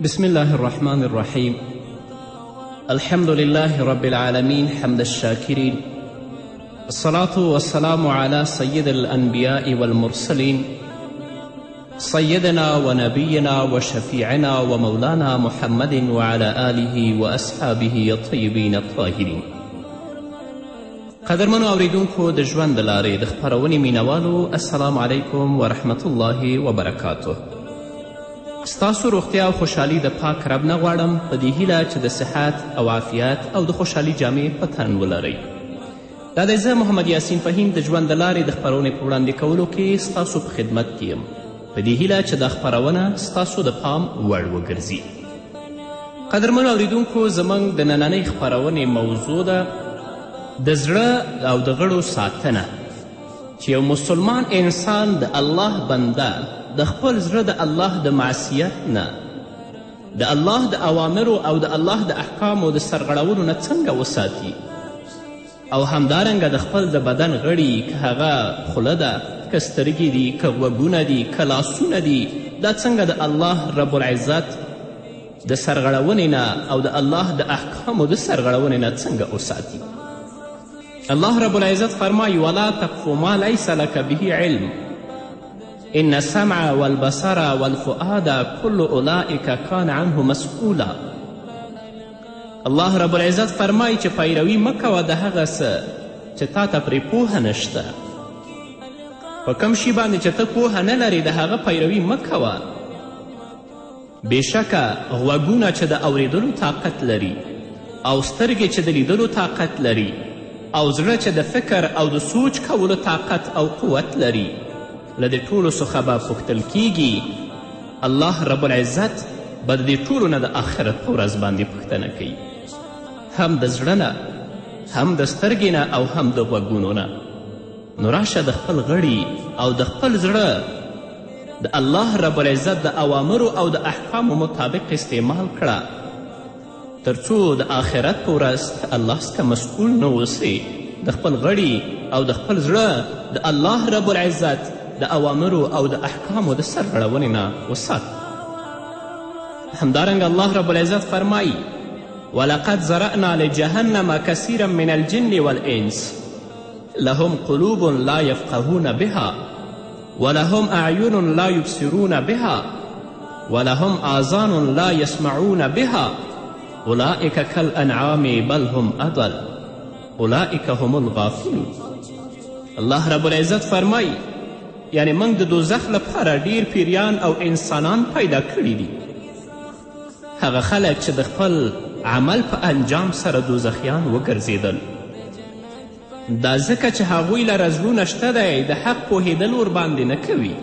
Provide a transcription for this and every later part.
بسم الله الرحمن الرحيم الحمد لله رب العالمين حمد الشاكرين الصلاة والسلام على سيد الأنبياء والمرسلين سيدنا ونبينا وشفيعنا ومولانا محمد وعلى آله وأصحابه الطيبين الطاهرين قدرمنو اوریدونکو د ژوند د لارې د خپرونې مینوالو السلام علیکم ورحمة الله وبرکاته ستاسو روغتیا او خوشحالي د پاک رب نه غواړم په دې هیله چې د صحت او عافیت او د خوشحالي جامې په تن ولرئ دا دی زه محمد یاسین فهیم د ژوند د لارې د خپرونې په وړاندې کولو کې ستاسو په خدمت کې یم په دې هیله چې دا خپرونه ستاسو د پام وړ وګرځي قدرمنو اوریدونکو زموږ د نننۍ خپرونې موضوع ده د زړه او د غړو ساتنه چې یو مسلمان انسان د الله بنده د خپل زړه د الله د معصیت نه د الله د اوامرو او د الله د احکامو د سرغړولو نه څنګه وساتي او همدارنګه د خپل د بدن غړي که هغه خوله ده که سترګې دي که غوږونه دي که لاسونه دي دا څنګه د الله رب العزت د سرغړونې نه او د الله د احکامو د سرغړونې نه څنګه وساتي الله رب العزت فرمای ولا تقف ما ليس لك به علم ان السمع والبصر والفؤاد كل اولئک كان عنه مسئولا الله رب العزت فرمای چې پیروي مه کوه د هغه څه چې تا ته پرې پوهه نشته په کوم شي باندې چې ته پوهه نه لرې د هغه پیروي مه کوه بېشکه غوږونه چې د اورېدلو طاقت لري او سترګې چې د لیدلو طاقت لري او زړه چې د فکر او د سوچ کولو طاقت او قوت لري له دې ټولو څخه به پوښتل کیږي الله رب العزت به د دې ټولو نه د آخرت په ورځ باندې پوښتنه کوي هم د زړه نه هم د سترګې نه او هم د غوږونو نه نو راشه د خپل غړي او د خپل زړه د الله رب العزت د اوامرو او د احکامو مطابق استعمال کړه تر څو د آخرت په ورځ الله څخه مسئول نه اوسې د خپل غړي او د خپل زړه د الله رب العزت د اوامرو او د احکامو د سرغړونې نه وسات همدارنګه الله رب العزت فرمایي ولقد زرأنا لجهنم كثيرا من الجن والإنس لهم قلوب لا يفقهون بها ولهم اعین لا یبصرون بها ولهم آذان لا یسمعون بها اولئک کالانعام بل هم اضل اولئک هم الغافلون الله رب العزت فرمایی یعنی موږ د دوزخ لپاره ډیر پیریان او انسانان پیدا کړي دي هغه خلک چې د خپل عمل په انجام سره دوزخیان وګرځېدل دا ځکه چې هغوی لره زړونه شته دی د حق پوهېدل ورباندې نه کوي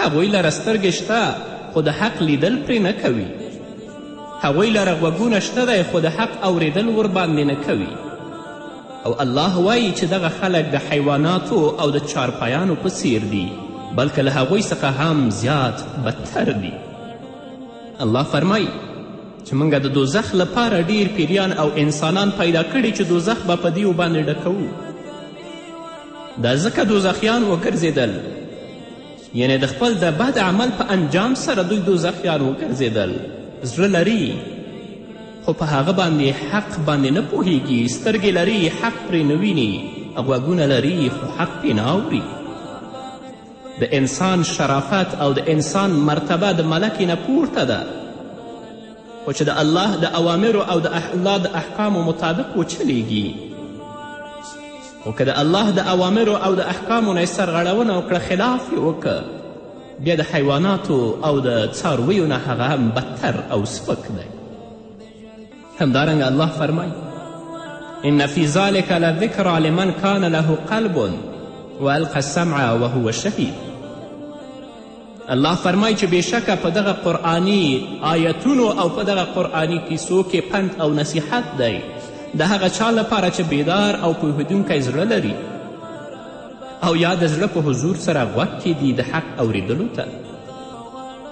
هغوی لره سترګې شته خو د حق لیدل پرې نه کوي هغوی لره غوږونه شته دی خو د حق اوریدل ورباندې نه کوي او الله وایي چې دغه خلک د حیواناتو او د چارپایانو په څیر دي بلکې له هغوی څخه هم زیات بدتر دي الله فرمایي چې موږ د دوزخ لپاره ډیر پیریان او انسانان پیدا کړي چې دوزخ به په دیو باندې ډکوو دا ځکه دوزخیان وګرځېدل یعنی د خپل د بد عمل په انجام سره دوی دوزخیان وګرځېدل زړه لري خو په هغه باندې حق باندې نه پوهیږي سترګې لري حق پرې نه ویني غوږونه لري خو حق پرې نه اوري د انسان شرافت او د انسان مرتبه د ملکې نه پورته ده خو چې د الله د اوامرو او د الله د احکامو مطابق وچلیږي خو که د الله د اوامرو او د احکامو نه یې سرغړونه وکړه خلاف یې وکړه بیا د حیواناتو او د څارویو نه هغه هم بدتر او سپک دی همدارنګه الله فرمایي ان فی ذلک لذکرا لمن کان له قلب والقى السمع وهو شهید الله فرمای چې بېشکه په دغه قرآني آیتونو او په دغه قرآني کیسو کې پند او نصیحت دی د هغه چا لپاره چې بیدار او پوهېدونکی زړه لري او یا د زړه په حضور سره غوږ کیدي د حق اوریدلو ته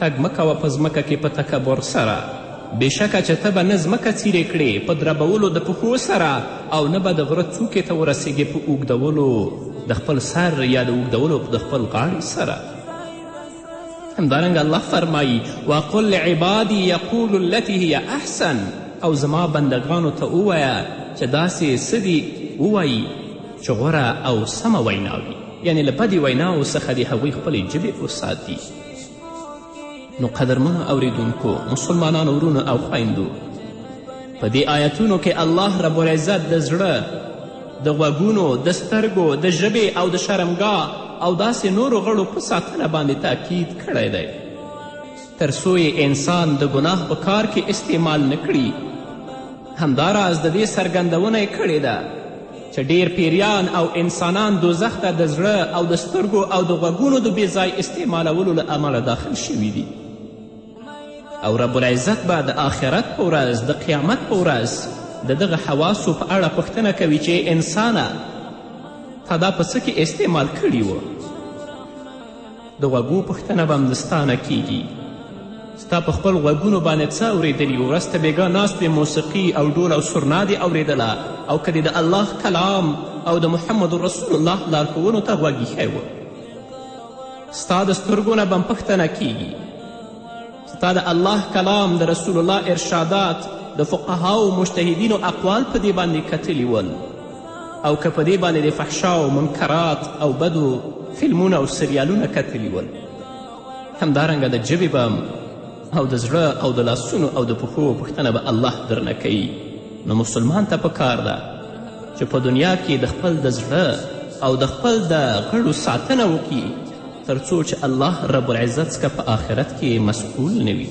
تګ مه کوه په ځمکه کې په تکبر سره بېشکه چې ته به نه ځمکه څیرې کړې په دربولو د پښو سره او نه به د غره څوکې ته ورسېږې په اوږدولو د خپل سر یا د اوږدولو د خپل غاړې سره همدارنګه الله فرمایی وقل لعبادي یقول التي هي احسن او زما بندګانو ته ووایه چې داسې څه دي ووایي چې غوره او سمه وینا وي یعنې له بدې ویناو څخه دې هغوی خپلې ژبې وساتي نو قدرمنو اوریدونکو مسلمانانو ورونو او خویندو په دې آیتونو کې الله رب العزت د زړه د غوږونو د سترګو د ژبې او د شرمګا او داسې نورو غړو په ساتنه باندې تاکید کړی دی تر څو انسان د ګناه په کار کې استعمال نه کړي همداراز د دې څرګندونه یې کړې ده چې ډېر پیریان او انسانان دوزخ ته د زړه او د سترګو او د غوږونو د بېځای استعمالولو له امله داخل شوي دي او رب العزت به د آخرت په ورځ د قیامت په ورځ د دغه حواسو په اړه پوښتنه کوي چې انسانه تا دا په څه کې استعمال کړي و د غوږو پوښتنه به هم د ستا نه کیږي ستا په خپل غوږونو باندې څه اورېدلي ورځ ته بېګا ناست وې موسیقي او ډول او سرنا دې اورېدله او که د الله کلام او د محمد رسول الله لارښوونو ته غوږ ایښی و ستا د سترګو نه به هم پوښتنه کیږي ستا د الله کلام د رسول الله ارشادات د فقهاو مجتهدینو اقوال په دې باندې کتلي ول او که په دې باندې د فحشا او منکرات او بدو فلمونه او سریالونه کتلي ول همدارنګه د ژبې به او د زړه او د لاسونو او د پښو پوښتنه به الله درنه کوي نو مسلمان ته پکار ده چې په دنیا کې د خپل د زړه او د خپل د غړو ساتنه وکړي تر څو چې الله رب العزت څخه په آخرت کې مسئول نه وي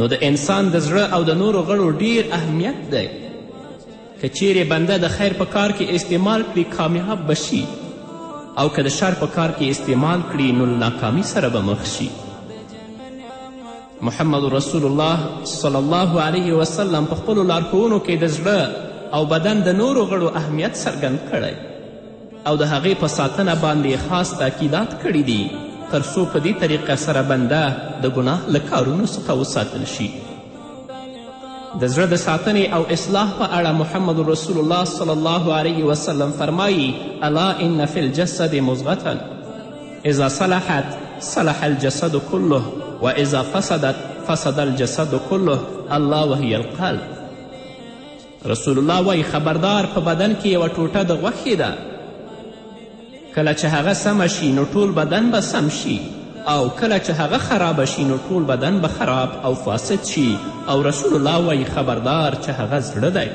نو د انسان د زړه او د نورو غړو ډیر اهمیت دی که چیرې بنده د خیر په کار کې استعمال کړي کامیاب به شي او که د شر په کار کې استعمال کړي نو له ناکامي سره به مخ شي محمد رسول الله صلی الله علیه وسلم په خپلو لارښوونو کې د زړه او بدن د نورو غړو اهمیت څرګند کړی او د هغې په ساتنه باندې یې خاص تاکیدات کړي دي تر څو په دې طریقه سره بنده د ګناه له کارونو څخه وساتل شي د زړه د ساتنې او اصلاح په اړه محمد رسول الله صلی الله علیه وسلم فرمایی الا ان فی الجسد مضغتا اذا صلحت صلح الجسد كله واذا فسدت فسد الجسد كله الله وهي القلب رسول الله وایي خبردار په بدن کې یوه ټوټه د غوښې ده کله چې هغه سمه شي نو ټول بدن به سم شي او کله چې هغه خرابه شي نو ټول بدن به خراب او فاسد شي او رسول الله وایي خبردار چې هغه زړه دی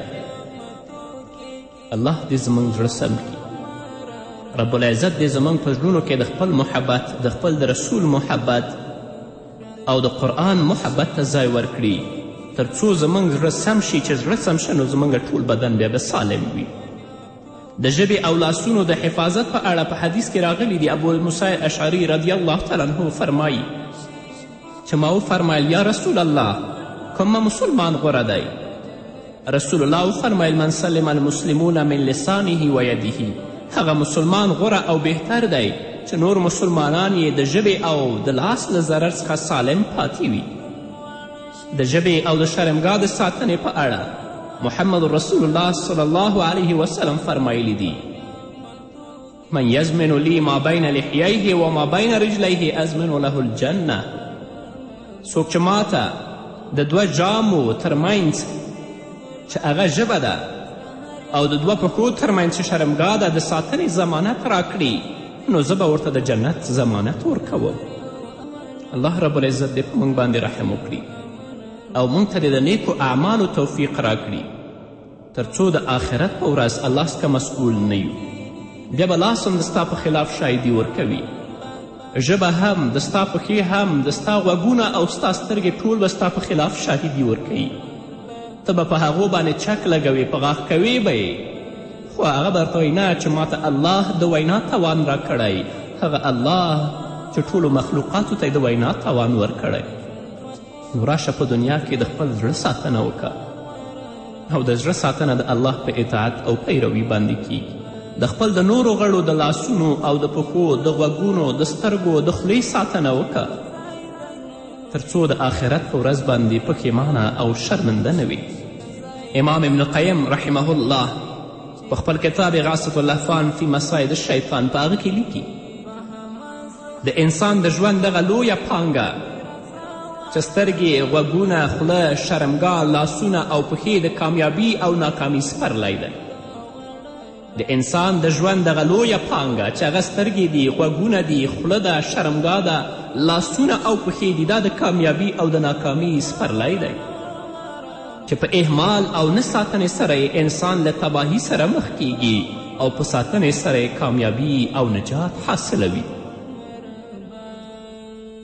الله دې زموږ زړه سم کړي رب العزت دې زموږ په زړونو کې د خپل محبت د خپل د رسول محبت او د قرآن محبت ته ځای ورکړي تر څو زموږ زړه سم شي چې زړه سم شه نو زموږ ټول بدن بیا به سالم وي د ژبې او لاسونو د حفاظت په اړه په حدیث کې راغلی دی ابو موسی اشعري رضی الله تعالی عنه فرمایي چې ما وفرمیل یا رسول الله کوم مسلمان غوره دی رسول الله وفرمایل من سلم المسلمون من لسانه و یده هغه مسلمان غوره او بهتر دی چې نور مسلمانان یې د ژبې او د لاس له ضرر څخه سالم پاتې وي د ژبې او د شرمګاه د ساتنې په اړه محمد رسول الله صلی الله علیه وسلم فرمایلی دي من یزمن لی ما بین لحییه و ما بین رجلیه ازمن له الجنه څوک چې ماته د دوه جامو ترمنځ چې هغه ژبه ده او د دوه پښو ترمنځ چې شرمګاه ده د ساتنې ضمانت راکړي نو زه به ورته د جنت ضمانت ورکوم الله رب العزت دې په موږ باندې رحم وکړي او موږ ته دې د نیکو اعمالو توفیق راکړي تر څو د آخرت په ورځ الله څخه مسؤول نه یو بیا به لاس هم د ستا په خلاف شاهدي ورکوي ژبه هم د ستا پښې هم د ستا غوږونه او ستا سترګې ټول به ستا په خلاف شاهدي ورکوي ته به په هغو باندې چک لګوې په غاښ کوې به یې خو هغه به ورته نه چې ما ته الله د وینا توان راکړی هغه الله چې ټولو مخلوقاتو ته د وینا توان ورکړی نو راشه په دنیا کې د خپل زړه ساتنه وکړه او د زړه ساتنه د الله په اطاعت او پیروي باندې کیږي د خپل د نورو غړو د لاسونو او د پښو د غوږونو د سترګو د خولې ساتنه وکړه تر څو د آخرت په ورځ باندې پښیمانه او شرمنده نه وي امام ابن قیم رحمه الله په خپل کتاب غاصف اللهفان فی مساید الشیطان په هغه کې لیکي د انسان د ژوند دغه لویه پانګه چې سترګې، غوږونه، خوله، شرمګا، لاسونه او پښې د کامیابی او ناکامی سپرلی ده. د انسان د ژوند دغه لویه پانګه چې هغه سترګې دي، غوږونه دي، خوله ده، شرمګا ده، لاسونه او پښې دي، دا د کامیابی او د ناکامی سپرلی دی چې په اهمال او نه ساتنې سره انسان له تباهی سره مخ کیږي او په ساتنې سره کامیابی او نجات حاصلوي.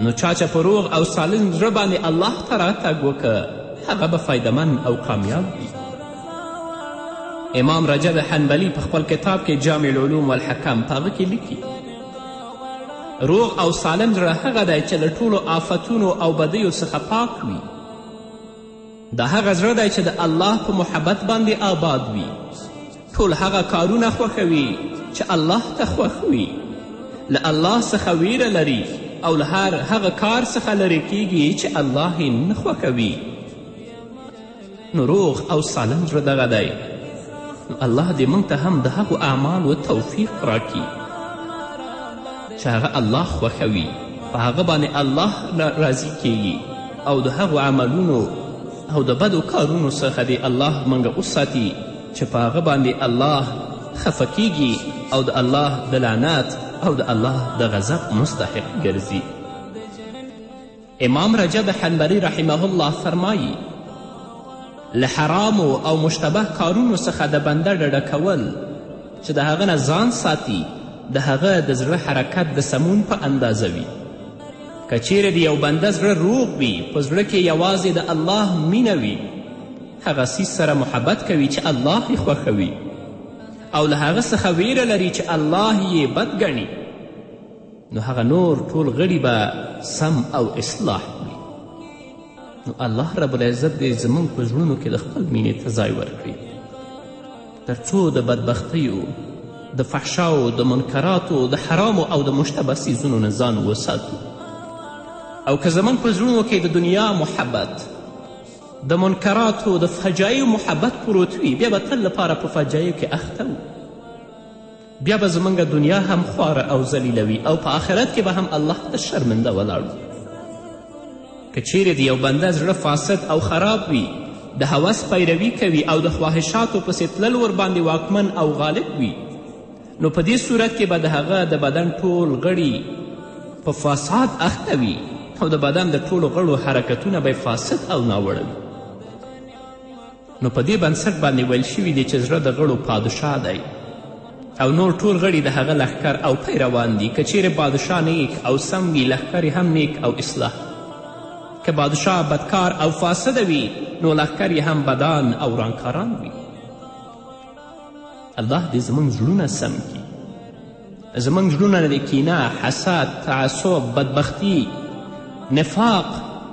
نو چا چې په روغ او سالم زړه باندې الله ته راتګ وکړ هغه به فایدمن او کامیاب وي امام رجب حنبلی په خپل کتاب کې جامع العلوم والحکم په هغه کې لیکي روغ او سالم زړه هغه دی چې له ټولو آفتونو او بدیو څخه پاک وي دا هغه زړه دی چې د الله په محبت باندې آباد وي ټول هغه کارونه خوښوي چې الله ته خوښ وي له الله څخه ویره لري او له هر هغه کار څخه لرې کیږي چې الله یې نه خوښوي نو روغ او سالم زړه دغه دی نو الله دې موږ ته هم د هغو اعمالو توفیق راکړي چې هغه الله خوښوي په هغه باندې الله راضي کیږي او د هغو عملونو او د بدو کارونو څخه دې الله موږ وساتي چې په هغه باندې الله خفه کیږي او د الله د لعنت او د الله د غضب مستحق ګرځي امام رجب حنبلي رحمه الله فرمایي له حرامو او مشتبه کارونو څخه د بنده ډډه کول چې د هغه نه ځان ساتي د هغه د زړه حرکت د سمون په اندازه وي که چیرې د یو بنده زړه روغ وي په زړه کې یوازې د الله مینه وي هغه سیز سره محبت کوي چې الله یې خوښوي او له هغه څخه ویره لري چې الله یې بد ګڼي نو هغه نور ټول غړي به سم او اصلاح کړي نو الله رب العزت دې زموږ په زړونو کې د خپل مینې ته ځای ورکړي تر څو د بدبختیو د فحشاو د منکراتو د حرامو او د مشتبه څیزونو نه ځان وساتو او که زموږ په زړونو کې د دنیا محبت د منکراتو د فجایو محبت پروت وي بیا به تل لپاره په فجایو کې اخته بیا به زمونږ دنیا هم خواره او ذلیله وي او په آخرت کې به هم الله ته شرمنده ولاړو که چیرې د یو بنده زړه فاسد او خراب وي د هوس پیروي کوي او د خواهشاتو پسې تلل ورباندې واکمن او غالب وي نو په دې صورت کې به د هغه د بدن ټول غړي په فساد اخته وي او د بدن د ټولو غړو حرکتونه به فاسد او ناوړه وي نو په دې بنسټ باندې ویل شوي دي چې زړه د غړو پادشاه دی او نور ټول غړي د هغه لښکر او پیروان دي که چیرې بادشاه نیک او سم وي لښکر هم نیک او اصلاح که بادشاه بدکار او فاسد وي نو لښکر هم بدان او ورانکاران وي الله دې زموږ زړونه سم کړي زموږ زړونه د کینه حسد تعصب بدبختی نفاق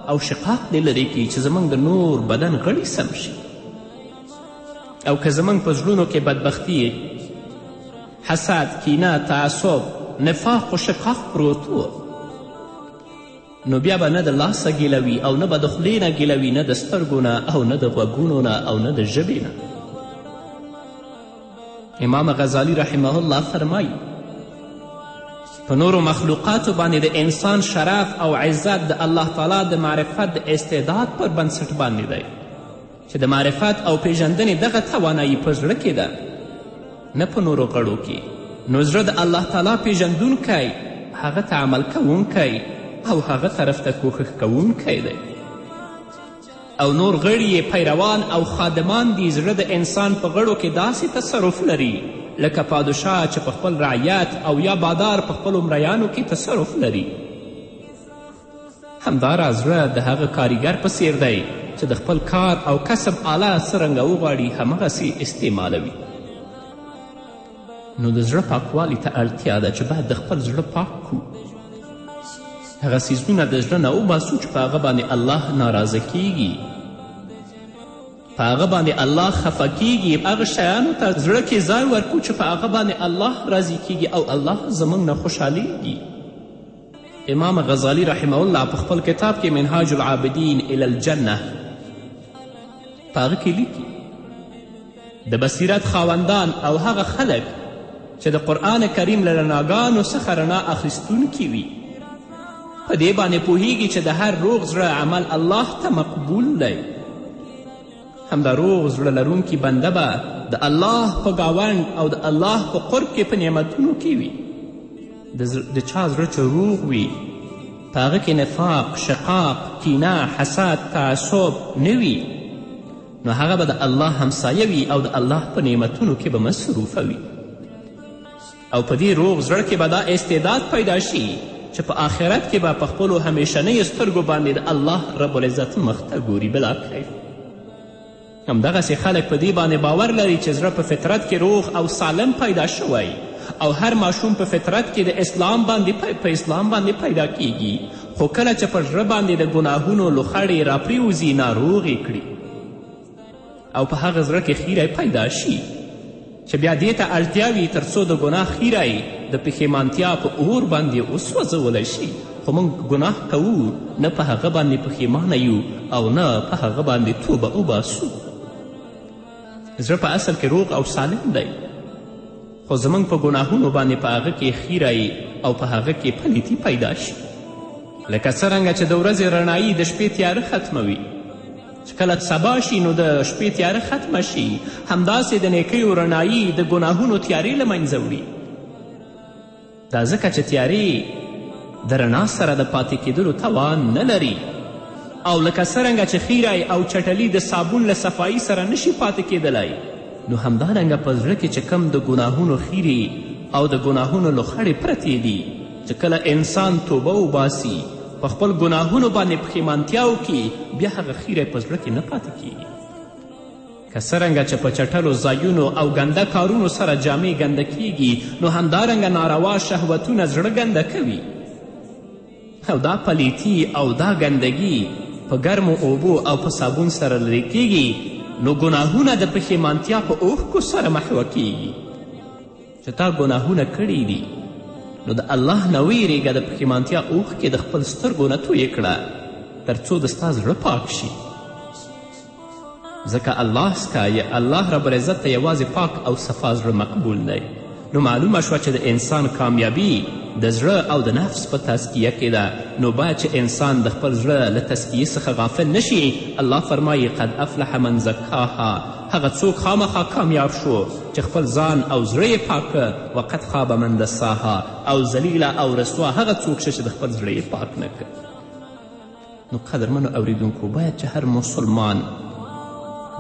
او شقاق دې لرې کړي چې زموږ د نور بدن غړي سم شي او که زموږ په زړونو کې بدبختی حسد کینه تعصب نفاق و شقاق پروت و نو بیا به نه د لاسه ګیله وي او نه به د خولې نه ګیله وي نه د سترګو نه او نه د غوږونو نه او نه د ژبې نه امام غزالی رحمه الله فرمایي په نورو مخلوقاتو باندې د انسان شرف او عزت د الله تعالی د معرفت د استعداد پر بنسټ باندې دی چې د معرفت او پیژندنې دغه توانایی په زړه کې ده نه په نورو غړو کې نو زړه د الله تعالی پیژندونکی هغه ته عمل کوونکی او هغه طرف ته کوښښ کوونکی دی او نور غړي یې پیروان او خادمان دي زړه د انسان په غړو کې داسې تصرف لري لکه پادشاه چې په خپل رعیت او یا بادار په خپلو مریانو کې تصرف لري همدا راز زړه د هغه کاریګر په څیر دی چې د خپل کار او کسب آله څرنګه وغواړي همغسې استعمالوي نو د زړه پاکوالي ته اړتیا ده چې باید د خپل زړه پاک کړو هغه څیزونه د زړه نه وباسو چې په هغه باندې الله ناراضه کیږي په هغه باندې الله خفه کیږي هغه شیانو ته زړه کې ځای ورکړو چې په هغه باندې الله راضي کیږي او الله زموږ نه خوشحالیږي امام غزالی رحمه الله په خپل کتاب کې منهاج العابدین الی الجنه په هغه کې لیکي د بصیرت خاوندان او هغه خلک چې د قرآن کریم له رڼاګانو څخه رڼا اخیستونکي وي په دې باندې پوهیږي چې د هر روغ زړه عمل الله ته مقبول دی همدا روغ زړه لرونکي بنده به د الله په ګاونډ او د الله په قرب کې په نعمتونو کې وي د چا زړه چې روغ وي په هغه کې نفاق شقاق کینه حسد تعصب نه وي نو هغه به د الله همسایه وي او د الله په نعمتونو کې به مصروفه وي او په دې روغ زړه کې به دا استعداد پیدا شي چې په آخرت کې به په خپلو همیشنیو سترګو باندې د الله رب العزت مخ ته ګوري بلا کیف همدغسې خلک په دې باندې باور لري چې زړه په فطرت کې روغ او سالم پیدا شوی او هر ماشوم په فطرت کې د اسلام باندې په اسلام باندې پیدا کیږي خو کله چې پر زړه باندې د ګناهونو لوخړې راپریوځي ناروغ کړي او په هغه زړه کې خیری پیدا شي چې بیا دې ته اړتیا وي تر څو د ګناه خیری د پښیمانتیا په اور باندې وسوځولی شي خو موږ ګناه کوو نه په هغه باندې پښیمانه یو او نه په هغه باندې توبه وباسو زړه په اصل کې روغ او سالم دی خو زموږ په ګناهونو باندې په هغه کې خیری او په هغه کې پلیتی پیدا شي لکه څرنګه چې د ورځې رڼایي د شپې تیاره ختموي چې کله سبا شي نو د شپې تیاره ختمه شي همداسې د نیکیو رڼایي د ګناهونو تیارې له منځه وړي دا ځکه چې تیارې د رڼا سره د پاتې کیدلو توان نه لري او لکه څرنګه چې خیرای او چټلی د صابون له صفایی سره نشي پاتې کیدلای نو همدارنګه په زړه کې چې کم د ګناهونو خیرې او د ګناهونو لوخړې پرتې دي چې کله انسان توبه وباسي په خپل ګناهونو باندې پښیمانتیا وکړي بیا هغه خیری په زړه کې نه پاتې کیږي که څرنګه چې په چټلو ځایونو او ګنده کارونو سره جامې ګنده کیږي نو همدارنګه ناروا شهوتونه زړه ګنده کوي او دا پلیتی او دا ګندګي په ګرمو اوبو او په صابون سره لرې کیږي نو ګناهونه د پښیمانتیا په اوښکو سره محوه کیږي چې تا ګناهونه کړي دي نو د الله نه ویریږه د پښیمانتیا اوښکې د خپل سترګو نه تویې کړه تر څو د ستا زړه پاک شي ځکه الله سکایه الله رب العزت ته یوازې پاک او صفا زړه مقبول دی نو معلومه شوه چې د انسان کامیابي د زړه او د نفس په تزکیه کې ده نو باید چې انسان د خپل زړه له تزکیې څخه غافل نشي الله فرمایي قد افلح من زکاها هغه څوک خامخا کامیاب شو چې خپل ځان او زړه یې پاک که وقد خاب من دساها او ذلیله او رسوا هغه څوک شه چې د خپل زړه یې پاک نه که نو قدرمنو اوریدونکو باید چې هر مسلمان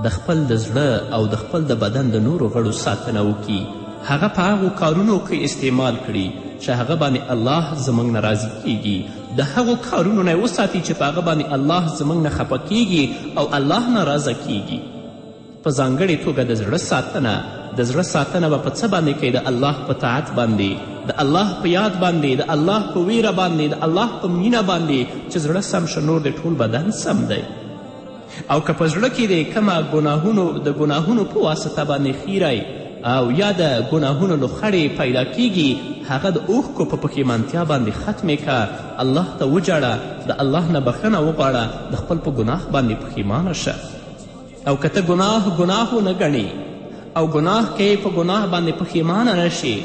د خپل د زړه او د خپل د بدن د نورو غړو ساتنه وکړي هغه په هغو کارونو کې استعمال کړي چې هغه باندې الله زموږ نه راضي کیږي د هغو کارونو نه وساتي چې په هغه باندې الله زموږ نه خفه کیږي او الله ناراضه کیږي په ځانګړې توګه د زړه ساتنه د زړه ساتنه به په څه باندې کوي د الله په طاعت باندې د الله په یاد باندې د الله په ویره باندې د الله په مینه باندې چې زړه سم شه نور د ټول بدن سم دی او که په زړه کې د کمه ګناهونو د ګناهونو په واسطه باندې خیری او یا د ګناهونو لوخړې پیدا کیږي هغه د اوښکو په پښیمانتیا باندې ختمې که الله ته وجاړه د الله نه بخښنه وغواړه د خپل په ګناه باندې پښیمانه شه او که ته ګناه ګناه ونه ګڼې او ګناه که یې په ګناه باندې پښیمانه نه شې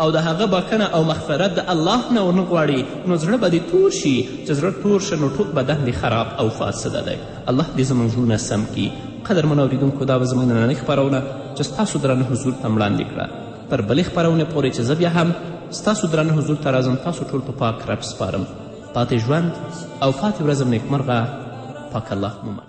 او د هغه بخښنه او مغفرت د الله نه ونه غواړي نو زړه به دې تور شي چې زړه تور شه نو ټول بدن دې خراب او فاسده دی الله دې زموږ زړونه سم کړي قدرمن اورېدونکو دا به زموږ نننۍ خپرونه چې ستاسو درنه حضور ته وړاندې کړه تر بلې خپرونې پورې چې زه بیا هم ستاسو درنه حضور ته راځم تاسو ټول په پاک رب سپارم پاتې ژوند او پاتې ورځم نیکمرغه پاک الله مو